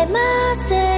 せません